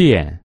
店